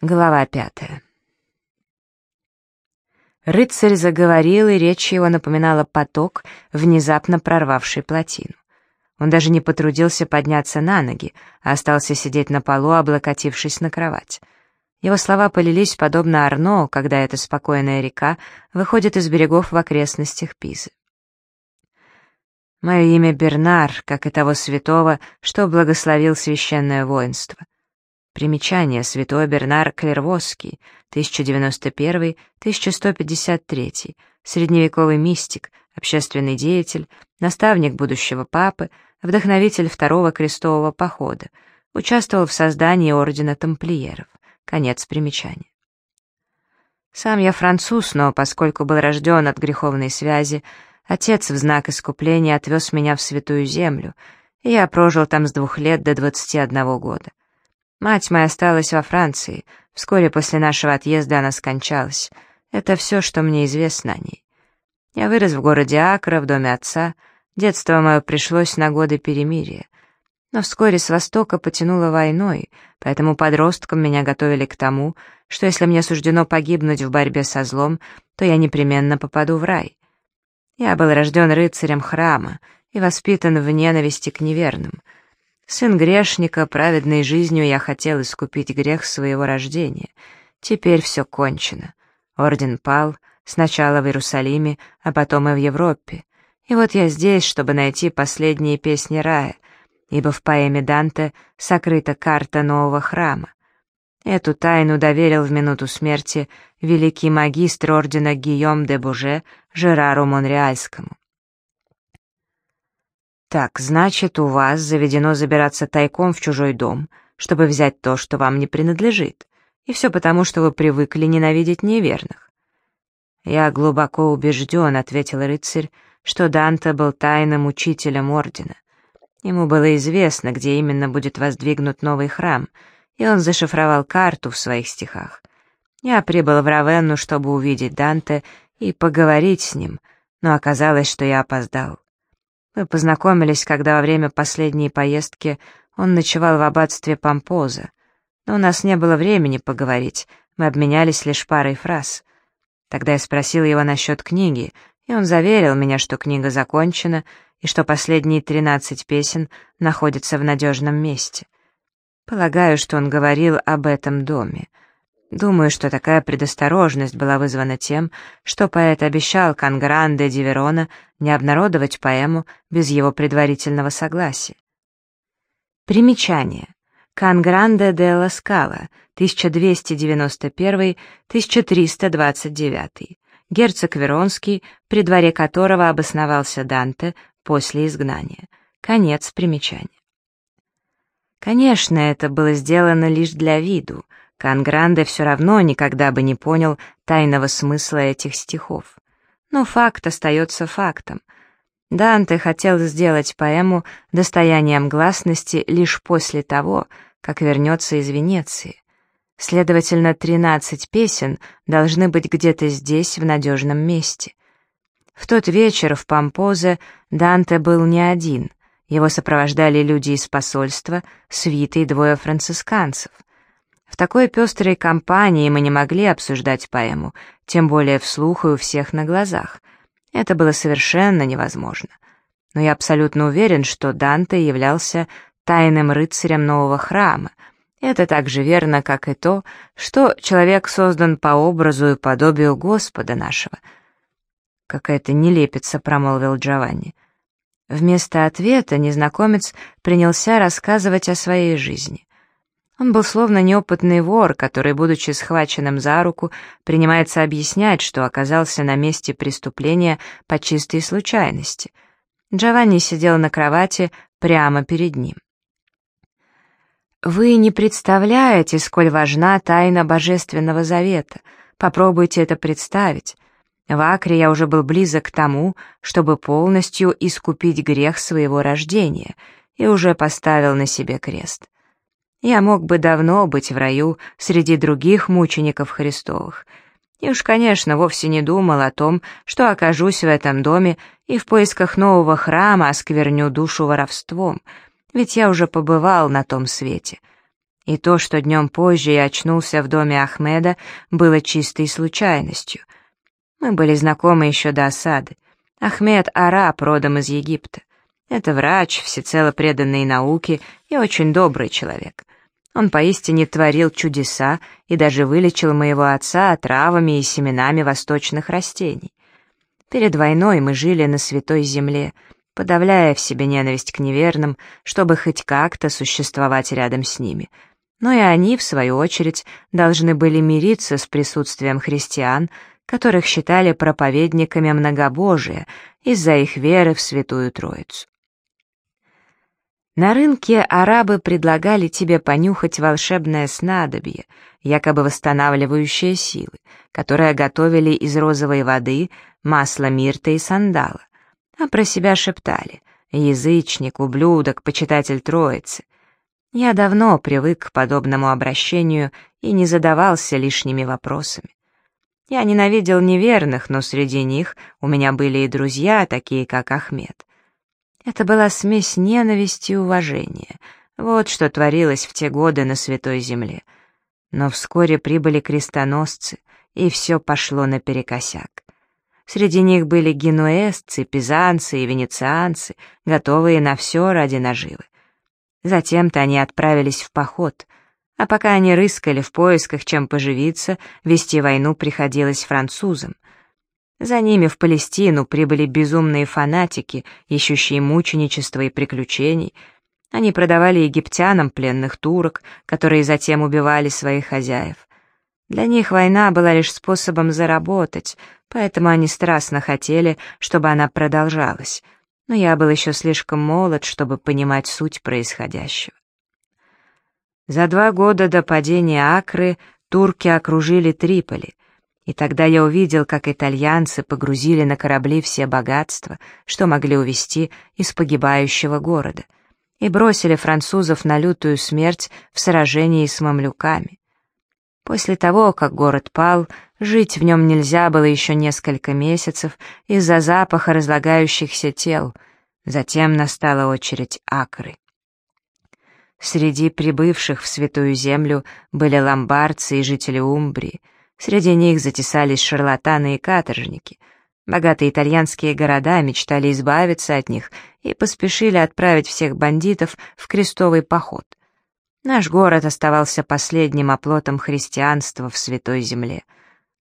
Глава пятая. Рыцарь заговорил, и речь его напоминала поток, внезапно прорвавший плотину. Он даже не потрудился подняться на ноги, а остался сидеть на полу, облокотившись на кровать. Его слова полились подобно Арно, когда эта спокойная река выходит из берегов в окрестностях Пизы. «Мое имя Бернар, как и того святого, что благословил священное воинство. Примечание. Святой Бернар Клервосский, 1091-1153, средневековый мистик, общественный деятель, наставник будущего папы, вдохновитель второго крестового похода, участвовал в создании ордена тамплиеров. Конец примечания. Сам я француз, но поскольку был рожден от греховной связи, отец в знак искупления отвез меня в Святую Землю, и я прожил там с двух лет до двадцати одного года. Мать моя осталась во Франции. Вскоре после нашего отъезда она скончалась. Это все, что мне известно о ней. Я вырос в городе Акра, в доме отца. Детство мое пришлось на годы перемирия. Но вскоре с востока потянуло войной, поэтому подростком меня готовили к тому, что если мне суждено погибнуть в борьбе со злом, то я непременно попаду в рай. Я был рожден рыцарем храма и воспитан в ненависти к неверным — Сын грешника, праведной жизнью я хотел искупить грех своего рождения. Теперь все кончено. Орден пал, сначала в Иерусалиме, а потом и в Европе. И вот я здесь, чтобы найти последние песни рая, ибо в поэме Данте сокрыта карта нового храма. Эту тайну доверил в минуту смерти великий магистр ордена Гийом де Буже Жерару Монреальскому. «Так, значит, у вас заведено забираться тайком в чужой дом, чтобы взять то, что вам не принадлежит, и все потому, что вы привыкли ненавидеть неверных». «Я глубоко убежден», — ответил рыцарь, что Данте был тайным учителем ордена. Ему было известно, где именно будет воздвигнут новый храм, и он зашифровал карту в своих стихах. Я прибыл в Равенну, чтобы увидеть Данте и поговорить с ним, но оказалось, что я опоздал. Мы познакомились, когда во время последней поездки он ночевал в аббатстве Помпоза. Но у нас не было времени поговорить, мы обменялись лишь парой фраз. Тогда я спросил его насчет книги, и он заверил меня, что книга закончена и что последние тринадцать песен находятся в надежном месте. Полагаю, что он говорил об этом доме — Думаю, что такая предосторожность была вызвана тем, что поэт обещал Конгранде ди Верона не обнародовать поэму без его предварительного согласия. Примечание. Конгранде де ла Скала, 1291-1329. Герцог Веронский, при дворе которого обосновался Данте после изгнания. Конец примечания. Конечно, это было сделано лишь для виду — Конгранде все равно никогда бы не понял тайного смысла этих стихов. Но факт остается фактом. Данте хотел сделать поэму достоянием гласности лишь после того, как вернется из Венеции. Следовательно, 13 песен должны быть где-то здесь, в надежном месте. В тот вечер в Помпозе Данте был не один. Его сопровождали люди из посольства, свиты и двое францисканцев. В такой пестрой компании мы не могли обсуждать поэму, тем более вслух и у всех на глазах. Это было совершенно невозможно. Но я абсолютно уверен, что Данте являлся тайным рыцарем нового храма. Это так же верно, как и то, что человек создан по образу и подобию Господа нашего. «Какая-то нелепица», — промолвил Джованни. Вместо ответа незнакомец принялся рассказывать о своей жизни. Он был словно неопытный вор, который, будучи схваченным за руку, принимается объяснять, что оказался на месте преступления по чистой случайности. Джованни сидел на кровати прямо перед ним. «Вы не представляете, сколь важна тайна Божественного Завета. Попробуйте это представить. В Акре я уже был близок к тому, чтобы полностью искупить грех своего рождения, и уже поставил на себе крест. Я мог бы давно быть в раю среди других мучеников Христовых. И уж, конечно, вовсе не думал о том, что окажусь в этом доме и в поисках нового храма оскверню душу воровством, ведь я уже побывал на том свете. И то, что днем позже я очнулся в доме Ахмеда, было чистой случайностью. Мы были знакомы еще до осады. Ахмед — араб, родом из Египта. Это врач, всецело преданный науке и очень добрый человек. Он поистине творил чудеса и даже вылечил моего отца травами и семенами восточных растений. Перед войной мы жили на святой земле, подавляя в себе ненависть к неверным, чтобы хоть как-то существовать рядом с ними — но и они, в свою очередь, должны были мириться с присутствием христиан, которых считали проповедниками многобожия из-за их веры в Святую Троицу. На рынке арабы предлагали тебе понюхать волшебное снадобье, якобы восстанавливающее силы, которое готовили из розовой воды, масла мирта и сандала, а про себя шептали «язычник, ублюдок, почитатель Троицы», я давно привык к подобному обращению и не задавался лишними вопросами. Я ненавидел неверных, но среди них у меня были и друзья, такие как Ахмед. Это была смесь ненависти и уважения. Вот что творилось в те годы на Святой Земле. Но вскоре прибыли крестоносцы, и все пошло наперекосяк. Среди них были генуэзцы, пизанцы и венецианцы, готовые на все ради наживы. Затем-то они отправились в поход, а пока они рыскали в поисках, чем поживиться, вести войну приходилось французам. За ними в Палестину прибыли безумные фанатики, ищущие мученичества и приключений. Они продавали египтянам пленных турок, которые затем убивали своих хозяев. Для них война была лишь способом заработать, поэтому они страстно хотели, чтобы она продолжалась — но я был еще слишком молод, чтобы понимать суть происходящего. За два года до падения Акры турки окружили Триполи, и тогда я увидел, как итальянцы погрузили на корабли все богатства, что могли увезти из погибающего города, и бросили французов на лютую смерть в сражении с мамлюками. После того, как город пал, Жить в нем нельзя было еще несколько месяцев из-за запаха разлагающихся тел. Затем настала очередь Акры. Среди прибывших в Святую Землю были ломбардцы и жители Умбрии. Среди них затесались шарлатаны и каторжники. Богатые итальянские города мечтали избавиться от них и поспешили отправить всех бандитов в крестовый поход. Наш город оставался последним оплотом христианства в Святой Земле —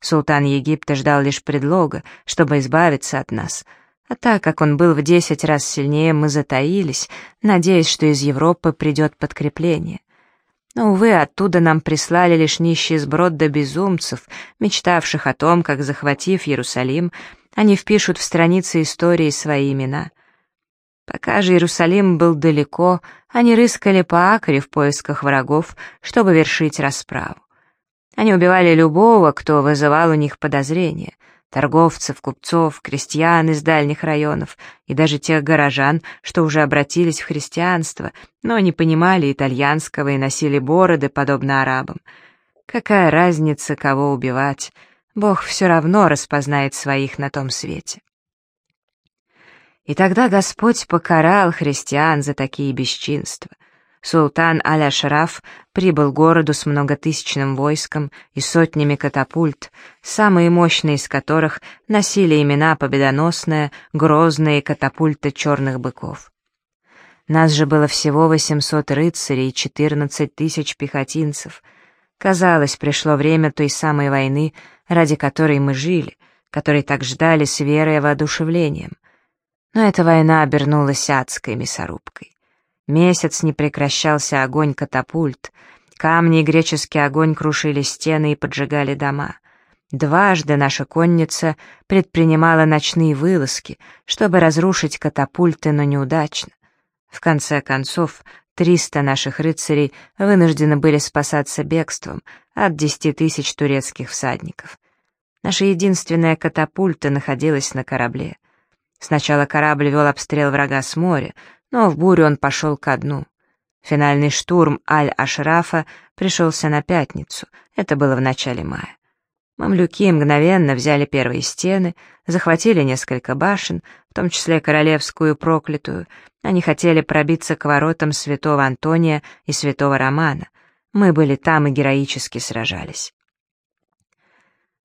Султан Египта ждал лишь предлога, чтобы избавиться от нас. А так как он был в десять раз сильнее, мы затаились, надеясь, что из Европы придет подкрепление. Но, увы, оттуда нам прислали лишь нищий сброд до безумцев, мечтавших о том, как, захватив Иерусалим, они впишут в страницы истории свои имена. Пока же Иерусалим был далеко, они рыскали по Акре в поисках врагов, чтобы вершить расправу. Они убивали любого, кто вызывал у них подозрения. Торговцев, купцов, крестьян из дальних районов и даже тех горожан, что уже обратились в христианство, но не понимали итальянского и носили бороды, подобно арабам. Какая разница, кого убивать? Бог все равно распознает своих на том свете. И тогда Господь покарал христиан за такие бесчинства. Султан Аль-Ашраф прибыл к городу с многотысячным войском и сотнями катапульт, самые мощные из которых носили имена победоносная, грозные катапульты черных быков. Нас же было всего 800 рыцарей и 14 тысяч пехотинцев. Казалось, пришло время той самой войны, ради которой мы жили, которой так ждали с верой и воодушевлением. Но эта война обернулась адской мясорубкой. Месяц не прекращался огонь катапульт. Камни и греческий огонь крушили стены и поджигали дома. Дважды наша конница предпринимала ночные вылазки, чтобы разрушить катапульты, но неудачно. В конце концов, триста наших рыцарей вынуждены были спасаться бегством от десяти тысяч турецких всадников. Наша единственная катапульта находилась на корабле. Сначала корабль вел обстрел врага с моря, но в бурю он пошел ко дну. Финальный штурм Аль-Ашрафа пришелся на пятницу, это было в начале мая. Мамлюки мгновенно взяли первые стены, захватили несколько башен, в том числе королевскую проклятую. Они хотели пробиться к воротам святого Антония и святого Романа. Мы были там и героически сражались.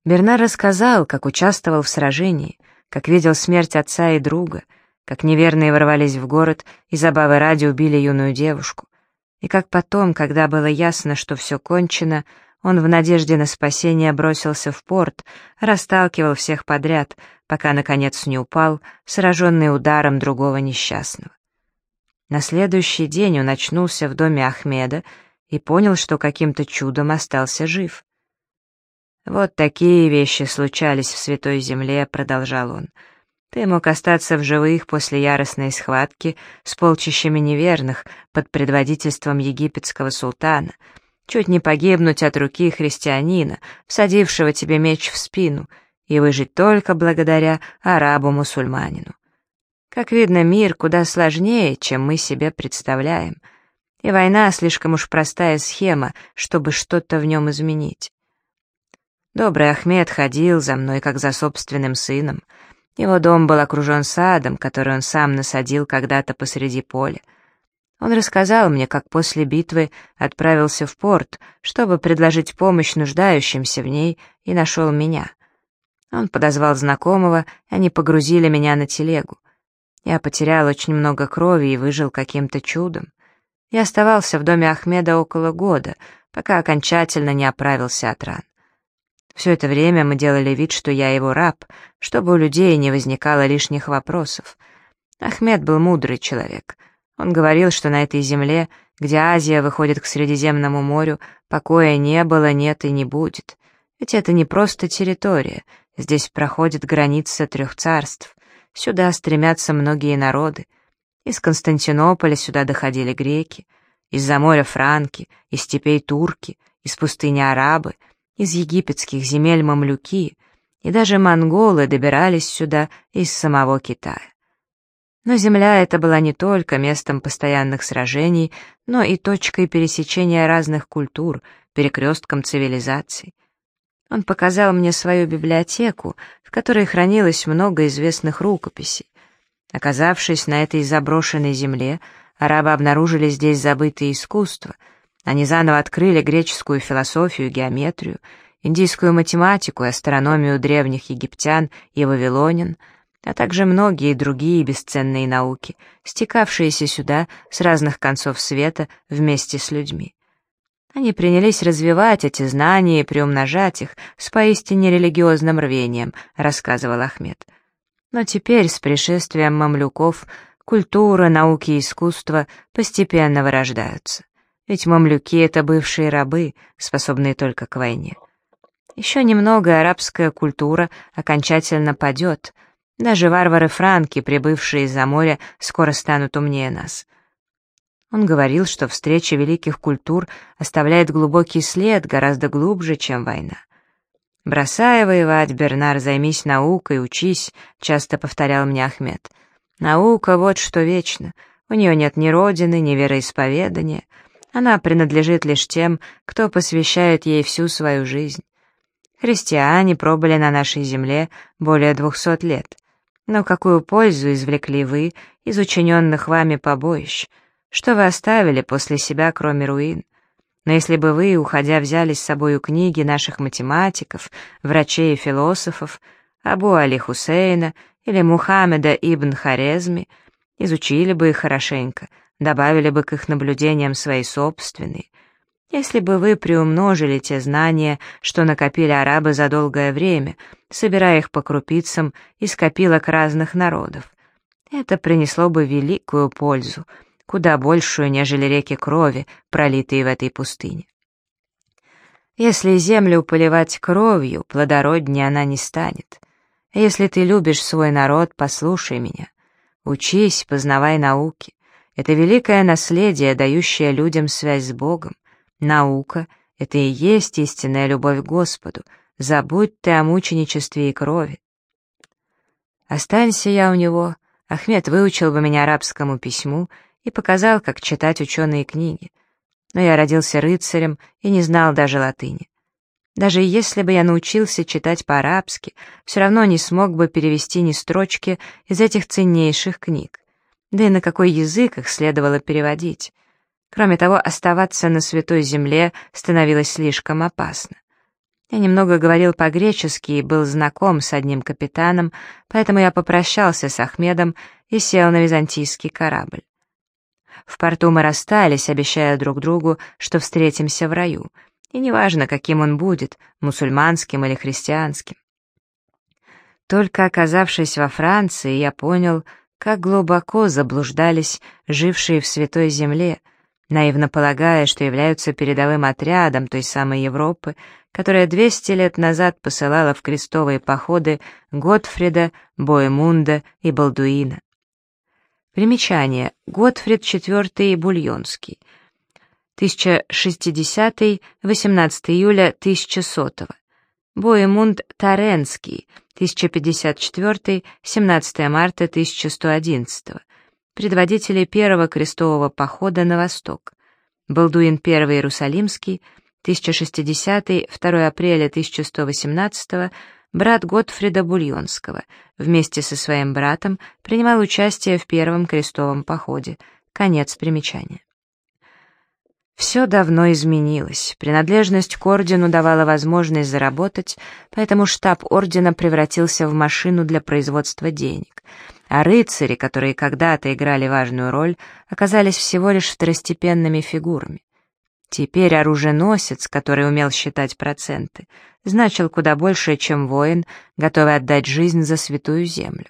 Бернар рассказал, как участвовал в сражении, как видел смерть отца и друга, как неверные ворвались в город и забавы ради убили юную девушку, и как потом, когда было ясно, что все кончено, он в надежде на спасение бросился в порт, расталкивал всех подряд, пока, наконец, не упал, сраженный ударом другого несчастного. На следующий день он очнулся в доме Ахмеда и понял, что каким-то чудом остался жив. «Вот такие вещи случались в Святой Земле», — продолжал он. «Ты мог остаться в живых после яростной схватки с полчищами неверных под предводительством египетского султана, чуть не погибнуть от руки христианина, всадившего тебе меч в спину, и выжить только благодаря арабу-мусульманину. Как видно, мир куда сложнее, чем мы себе представляем, и война слишком уж простая схема, чтобы что-то в нем изменить. Добрый Ахмед ходил за мной, как за собственным сыном. Его дом был окружен садом, который он сам насадил когда-то посреди поля. Он рассказал мне, как после битвы отправился в порт, чтобы предложить помощь нуждающимся в ней, и нашел меня. Он подозвал знакомого, и они погрузили меня на телегу. Я потерял очень много крови и выжил каким-то чудом. Я оставался в доме Ахмеда около года, пока окончательно не оправился от ран. Все это время мы делали вид, что я его раб, чтобы у людей не возникало лишних вопросов. Ахмед был мудрый человек. Он говорил, что на этой земле, где Азия выходит к Средиземному морю, покоя не было, нет и не будет. Ведь это не просто территория, здесь проходит граница трех царств. Сюда стремятся многие народы. Из Константинополя сюда доходили греки, из-за моря франки, из степей турки, из пустыни арабы — из египетских земель мамлюки, и даже монголы добирались сюда из самого Китая. Но земля эта была не только местом постоянных сражений, но и точкой пересечения разных культур, перекрестком цивилизаций. Он показал мне свою библиотеку, в которой хранилось много известных рукописей. Оказавшись на этой заброшенной земле, арабы обнаружили здесь забытые искусства — они заново открыли греческую философию, геометрию, индийскую математику и астрономию древних египтян и вавилонян, а также многие другие бесценные науки, стекавшиеся сюда с разных концов света вместе с людьми. Они принялись развивать эти знания и приумножать их с поистине религиозным рвением, рассказывал Ахмед. Но теперь, с пришествием мамлюков, культура, науки и искусство постепенно вырождаются. Ведь мамлюки — это бывшие рабы, способные только к войне. Еще немного, арабская культура окончательно падет. Даже варвары-франки, прибывшие из-за моря, скоро станут умнее нас. Он говорил, что встреча великих культур оставляет глубокий след, гораздо глубже, чем война. «Бросай воевать, Бернар, займись наукой, учись», — часто повторял мне Ахмед. «Наука — вот что вечно. У нее нет ни родины, ни вероисповедания. Она принадлежит лишь тем, кто посвящает ей всю свою жизнь. Христиане пробыли на нашей земле более двухсот лет. Но какую пользу извлекли вы из учиненных вами побоищ? Что вы оставили после себя, кроме руин? Но если бы вы, уходя, взяли с собою книги наших математиков, врачей и философов, Абу Али Хусейна или Мухаммеда ибн Хорезми, изучили бы их хорошенько, добавили бы к их наблюдениям свои собственные. Если бы вы приумножили те знания, что накопили арабы за долгое время, собирая их по крупицам из копилок разных народов, это принесло бы великую пользу, куда большую, нежели реки крови, пролитые в этой пустыне. Если землю поливать кровью, плодороднее она не станет. Если ты любишь свой народ, послушай меня. Учись, познавай науки. Это великое наследие, дающее людям связь с Богом. Наука — это и есть истинная любовь к Господу. Забудь ты о мученичестве и крови. Останься я у него, Ахмед выучил бы меня арабскому письму и показал, как читать ученые книги. Но я родился рыцарем и не знал даже латыни. Даже если бы я научился читать по-арабски, все равно не смог бы перевести ни строчки из этих ценнейших книг. Да и на какой язык их следовало переводить? Кроме того, оставаться на Святой Земле становилось слишком опасно. Я немного говорил по-гречески и был знаком с одним капитаном, поэтому я попрощался с Ахмедом и сел на византийский корабль. В порту мы расстались, обещая друг другу, что встретимся в раю, и неважно, каким он будет, мусульманским или христианским. Только оказавшись во Франции, я понял, как глубоко заблуждались жившие в Святой Земле, наивно полагая, что являются передовым отрядом той самой Европы, которая 200 лет назад посылала в крестовые походы Готфрида, Боемунда и Балдуина. Примечание. Готфрид IV Бульонский. 1060-18 июля 1100 Боемунд Таренский. 1054-17 марта 1111 Предводители первого крестового похода на восток. Балдуин I Иерусалимский. 1060 2 апреля 1118 брат Готфрида Бульонского, вместе со своим братом принимал участие в первом крестовом походе. Конец примечания. Все давно изменилось. Принадлежность к ордену давала возможность заработать, поэтому штаб ордена превратился в машину для производства денег. А рыцари, которые когда-то играли важную роль, оказались всего лишь второстепенными фигурами. Теперь оруженосец, который умел считать проценты, значил куда больше, чем воин, готовый отдать жизнь за святую землю.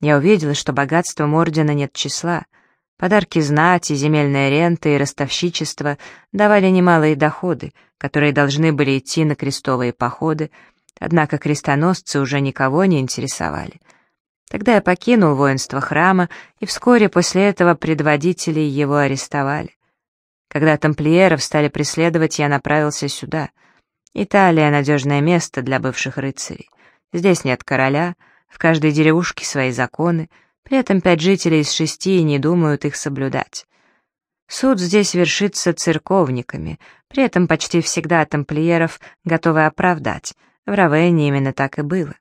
Я увидела, что богатством ордена нет числа. Подарки знати, земельная рента и ростовщичество давали немалые доходы, которые должны были идти на крестовые походы, однако крестоносцы уже никого не интересовали. Тогда я покинул воинство храма, и вскоре после этого предводители его арестовали. Когда тамплиеров стали преследовать, я направился сюда. Италия — надежное место для бывших рыцарей. Здесь нет короля, в каждой деревушке свои законы, при этом пять жителей из шести не думают их соблюдать. Суд здесь вершится церковниками, при этом почти всегда тамплиеров готовы оправдать. В Равенне именно так и было.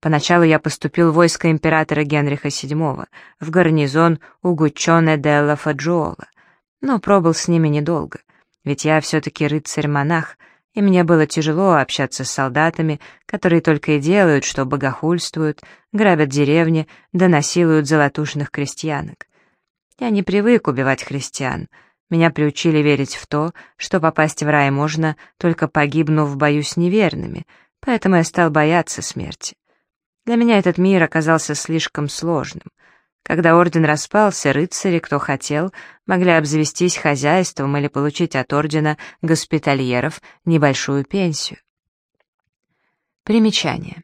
Поначалу я поступил в войско императора Генриха VII, в гарнизон Угучоне делла Фаджуола — но пробыл с ними недолго, ведь я все-таки рыцарь-монах, и мне было тяжело общаться с солдатами, которые только и делают, что богохульствуют, грабят деревни, да насилуют золотушных крестьянок. Я не привык убивать христиан. Меня приучили верить в то, что попасть в рай можно, только погибнув в бою с неверными, поэтому я стал бояться смерти. Для меня этот мир оказался слишком сложным. Когда орден распался, рыцари, кто хотел, могли обзавестись хозяйством или получить от ордена госпитальеров небольшую пенсию. Примечание.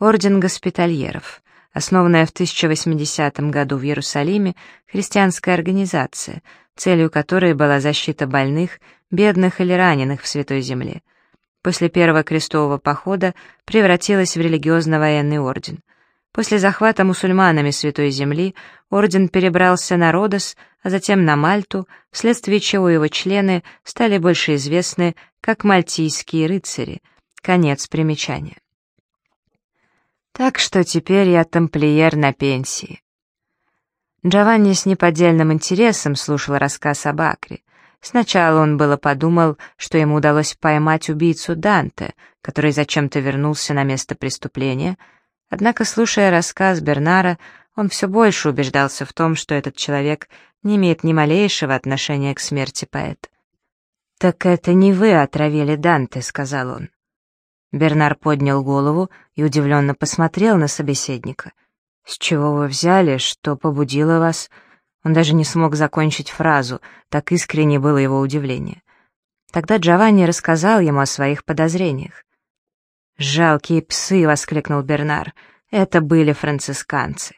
Орден госпитальеров. Основанная в 1080 году в Иерусалиме христианская организация, целью которой была защита больных, бедных или раненых в Святой Земле. После первого крестового похода превратилась в религиозно-военный орден. После захвата мусульманами Святой Земли орден перебрался на Родос, а затем на Мальту, вследствие чего его члены стали больше известны как мальтийские рыцари. Конец примечания. Так что теперь я тамплиер на пенсии. Джованни с неподдельным интересом слушал рассказ об Акре. Сначала он было подумал, что ему удалось поймать убийцу Данте, который зачем-то вернулся на место преступления — Однако, слушая рассказ Бернара, он все больше убеждался в том, что этот человек не имеет ни малейшего отношения к смерти поэта. «Так это не вы отравили Данте», — сказал он. Бернар поднял голову и удивленно посмотрел на собеседника. «С чего вы взяли, что побудило вас?» Он даже не смог закончить фразу, так искренне было его удивление. Тогда Джованни рассказал ему о своих подозрениях. «Жалкие псы!» — воскликнул Бернар. «Это были францисканцы».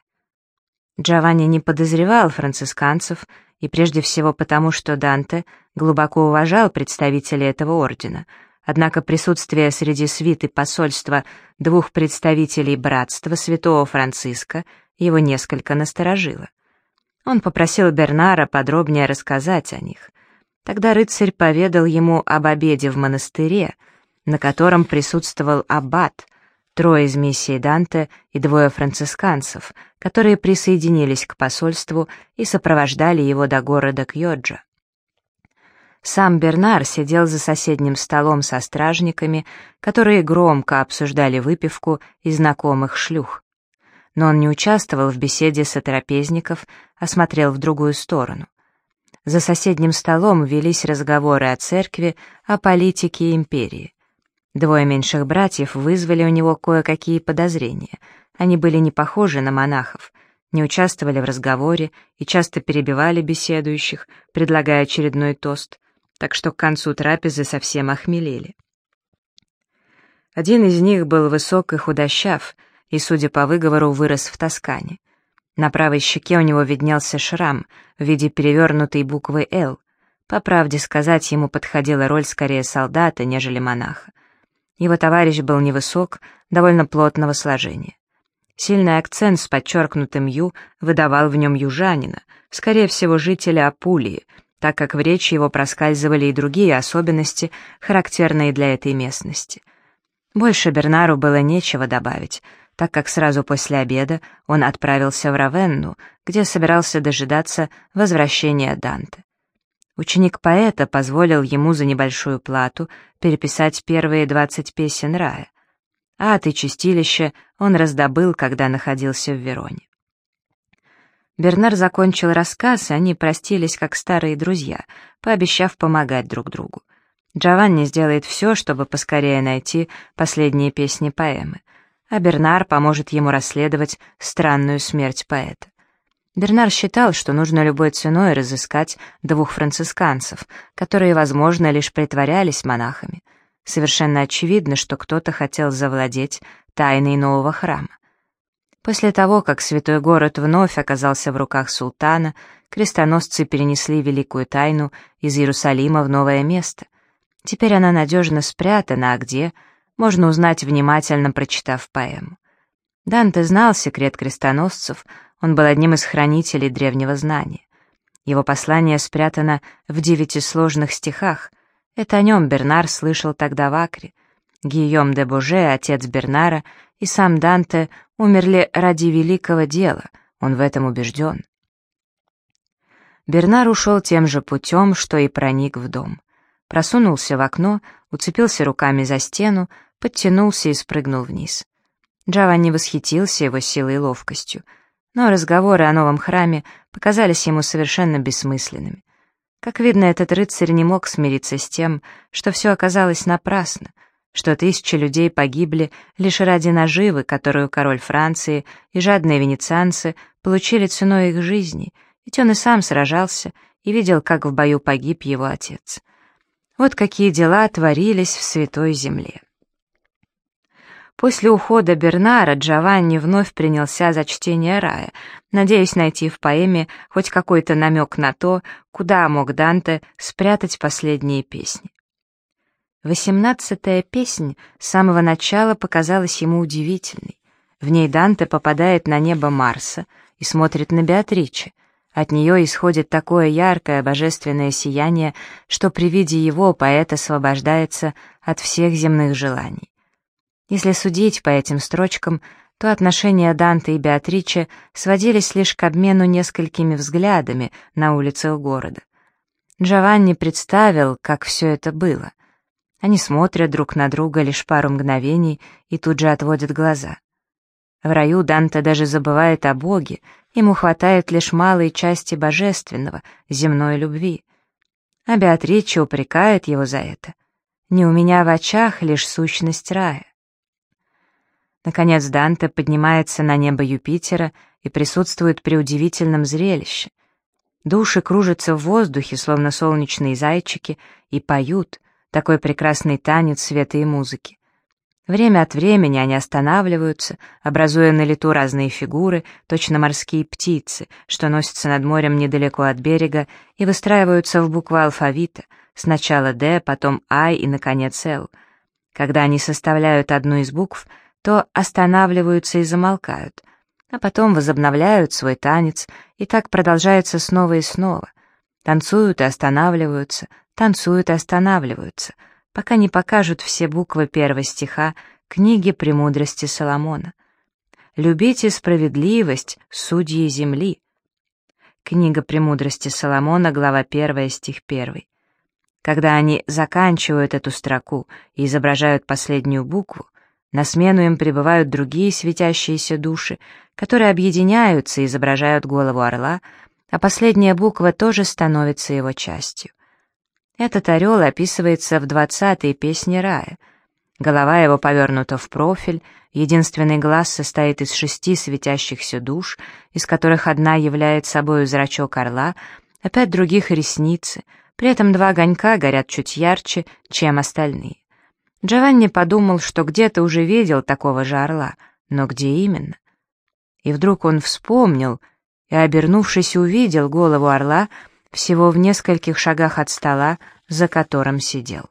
Джованни не подозревал францисканцев, и прежде всего потому, что Данте глубоко уважал представителей этого ордена, однако присутствие среди свиты посольства двух представителей братства святого Франциска его несколько насторожило. Он попросил Бернара подробнее рассказать о них. Тогда рыцарь поведал ему об обеде в монастыре — на котором присутствовал аббат, трое из миссии Данте и двое францисканцев, которые присоединились к посольству и сопровождали его до города Кьоджа. Сам Бернар сидел за соседним столом со стражниками, которые громко обсуждали выпивку и знакомых шлюх. Но он не участвовал в беседе сотрапезников, а смотрел в другую сторону. За соседним столом велись разговоры о церкви, о политике империи. Двое меньших братьев вызвали у него кое-какие подозрения. Они были не похожи на монахов, не участвовали в разговоре и часто перебивали беседующих, предлагая очередной тост, так что к концу трапезы совсем охмелели. Один из них был высок и худощав, и, судя по выговору, вырос в Тоскане. На правой щеке у него виднелся шрам в виде перевернутой буквы «Л». По правде сказать, ему подходила роль скорее солдата, нежели монаха. Его товарищ был невысок, довольно плотного сложения. Сильный акцент с подчеркнутым «ю» выдавал в нем южанина, скорее всего, жителя Апулии, так как в речи его проскальзывали и другие особенности, характерные для этой местности. Больше Бернару было нечего добавить — так как сразу после обеда он отправился в Равенну, где собирался дожидаться возвращения Данте. Ученик поэта позволил ему за небольшую плату переписать первые двадцать песен рая. А от и чистилище он раздобыл, когда находился в Вероне. Бернар закончил рассказ, и они простились как старые друзья, пообещав помогать друг другу. Джованни сделает все, чтобы поскорее найти последние песни поэмы а Бернар поможет ему расследовать странную смерть поэта. Бернар считал, что нужно любой ценой разыскать двух францисканцев, которые, возможно, лишь притворялись монахами. Совершенно очевидно, что кто-то хотел завладеть тайной нового храма. После того, как святой город вновь оказался в руках султана, крестоносцы перенесли великую тайну из Иерусалима в новое место. Теперь она надежно спрятана, а где — можно узнать, внимательно прочитав поэму. Данте знал секрет крестоносцев, он был одним из хранителей древнего знания. Его послание спрятано в девяти сложных стихах. Это о нем Бернар слышал тогда в Акре. Гийом де Боже, отец Бернара, и сам Данте умерли ради великого дела, он в этом убежден. Бернар ушел тем же путем, что и проник в дом. Просунулся в окно, уцепился руками за стену, подтянулся и спрыгнул вниз. Джованни восхитился его силой и ловкостью, но разговоры о новом храме показались ему совершенно бессмысленными. Как видно, этот рыцарь не мог смириться с тем, что все оказалось напрасно, что тысячи людей погибли лишь ради наживы, которую король Франции и жадные венецианцы получили ценой их жизни, ведь он и сам сражался и видел, как в бою погиб его отец. Вот какие дела творились в Святой Земле. После ухода Бернара Джованни вновь принялся за чтение рая, надеясь найти в поэме хоть какой-то намек на то, куда мог Данте спрятать последние песни. Восемнадцатая песнь с самого начала показалась ему удивительной. В ней Данте попадает на небо Марса и смотрит на Беатриче. От нее исходит такое яркое божественное сияние, что при виде его поэт освобождается от всех земных желаний. Если судить по этим строчкам, то отношения Данте и Беатриче сводились лишь к обмену несколькими взглядами на улицах города. Джованни представил, как все это было. Они смотрят друг на друга лишь пару мгновений и тут же отводят глаза. В раю Данте даже забывает о Боге, ему хватает лишь малой части божественного, земной любви. А Беатриче упрекает его за это. «Не у меня в очах лишь сущность рая». Наконец Данте поднимается на небо Юпитера и присутствует при удивительном зрелище. Души кружатся в воздухе, словно солнечные зайчики, и поют, такой прекрасный танец света и музыки. Время от времени они останавливаются, образуя на лету разные фигуры, точно морские птицы, что носятся над морем недалеко от берега и выстраиваются в буквы алфавита, сначала «Д», потом «I» и, наконец, «Л». Когда они составляют одну из букв — то останавливаются и замолкают, а потом возобновляют свой танец, и так продолжается снова и снова. Танцуют и останавливаются, танцуют и останавливаются, пока не покажут все буквы первого стиха книги «Премудрости Соломона». «Любите справедливость, судьи земли». Книга «Премудрости Соломона», глава 1, стих 1. Когда они заканчивают эту строку и изображают последнюю букву, на смену им прибывают другие светящиеся души, которые объединяются и изображают голову орла, а последняя буква тоже становится его частью. Этот орел описывается в двадцатой песне рая. Голова его повернута в профиль, единственный глаз состоит из шести светящихся душ, из которых одна является собой зрачок орла, а пять других — ресницы, при этом два огонька горят чуть ярче, чем остальные. Джованни подумал, что где-то уже видел такого же орла, но где именно? И вдруг он вспомнил и, обернувшись, увидел голову орла всего в нескольких шагах от стола, за которым сидел.